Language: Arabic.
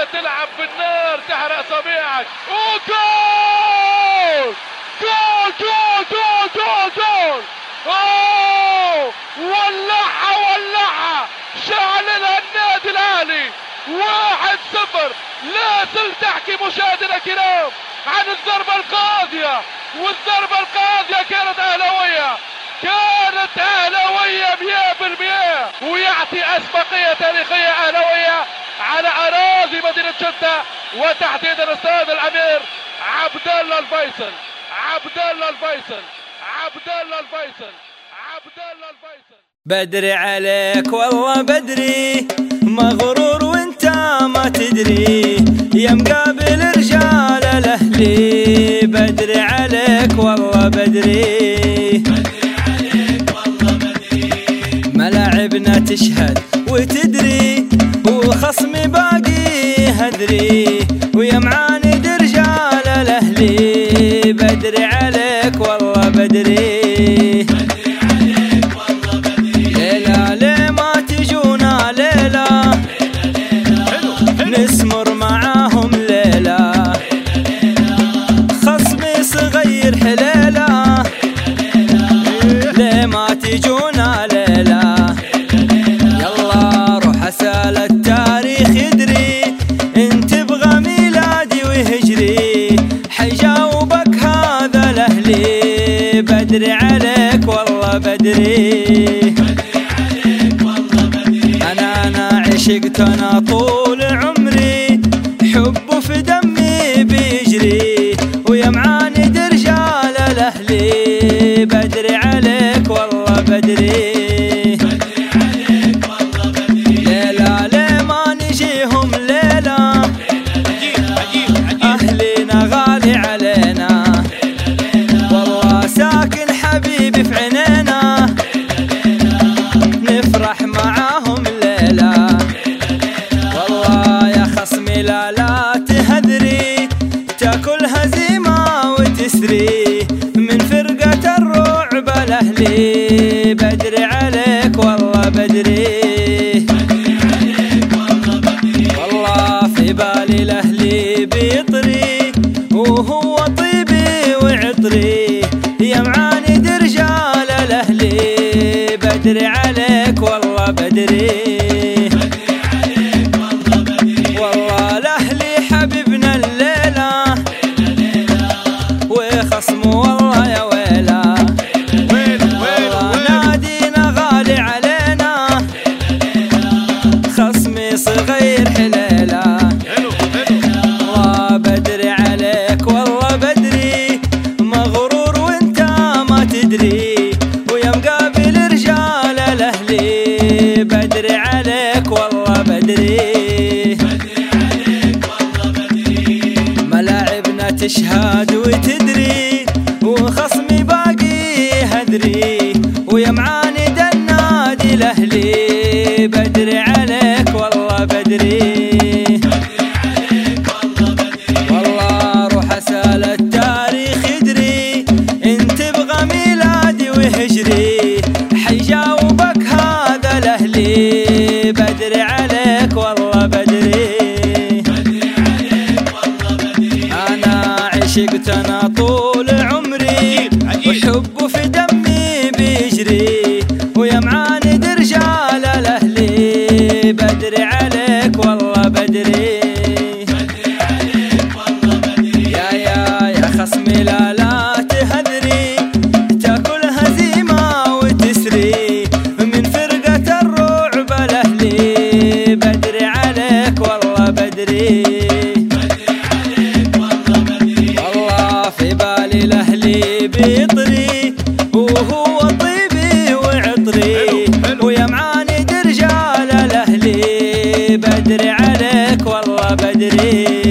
ليه تلعب بالنار تحرق صبيعك. وجول جول! جول جول جول جول ولعها ولعها! شعللها النادي الأهلي. واحد صفر. لا زلت تحكي مشاهدينا الكرام عن الضربة القاضية. والضربة القاضية كانت أهلاوية. كانت أهلاوية مياه بالمياه. ويعطي أسبقية تاريخية أهلاوية. مدينة جدة وتحديدا استاد الأمير عبد الله الفيصل. عبد الله الفيصل. عبد الله الفيصل. عبد الله الفيصل. بدري عليك والله بدري مغرور وانت ما تدري. يا مقابل رجال الأهلي. بدري عليك والله بدري. ملاعبنا تشهد وتدري وخصمي باقي هدري ويا معاند رجال الأهلي. بدري عليك والله بدري. والله بدري. أنا أنا عشقت أنا طول عمري. في دمي بيجري. ويا الأهلي. بدري عليك والله بدري. الأهلي بدري عليك والله بدري والله في بالي بيطري وهو طيبي وعطري. رجال الأهلي بدري عليك والله بدري ويا معاند النادي الأهلي. بدري عليك والله بدري. والله روح أسأل التاريخ يدري. ميلادي وهجري. حيجاوبك هذا الأهلي. بدري عليك والله بدري. عشقت أنا طول عمري. وحب في بيطري وهو طيبي وعطري. ويا معاند رجال الأهلي بدري عليك والله بدري.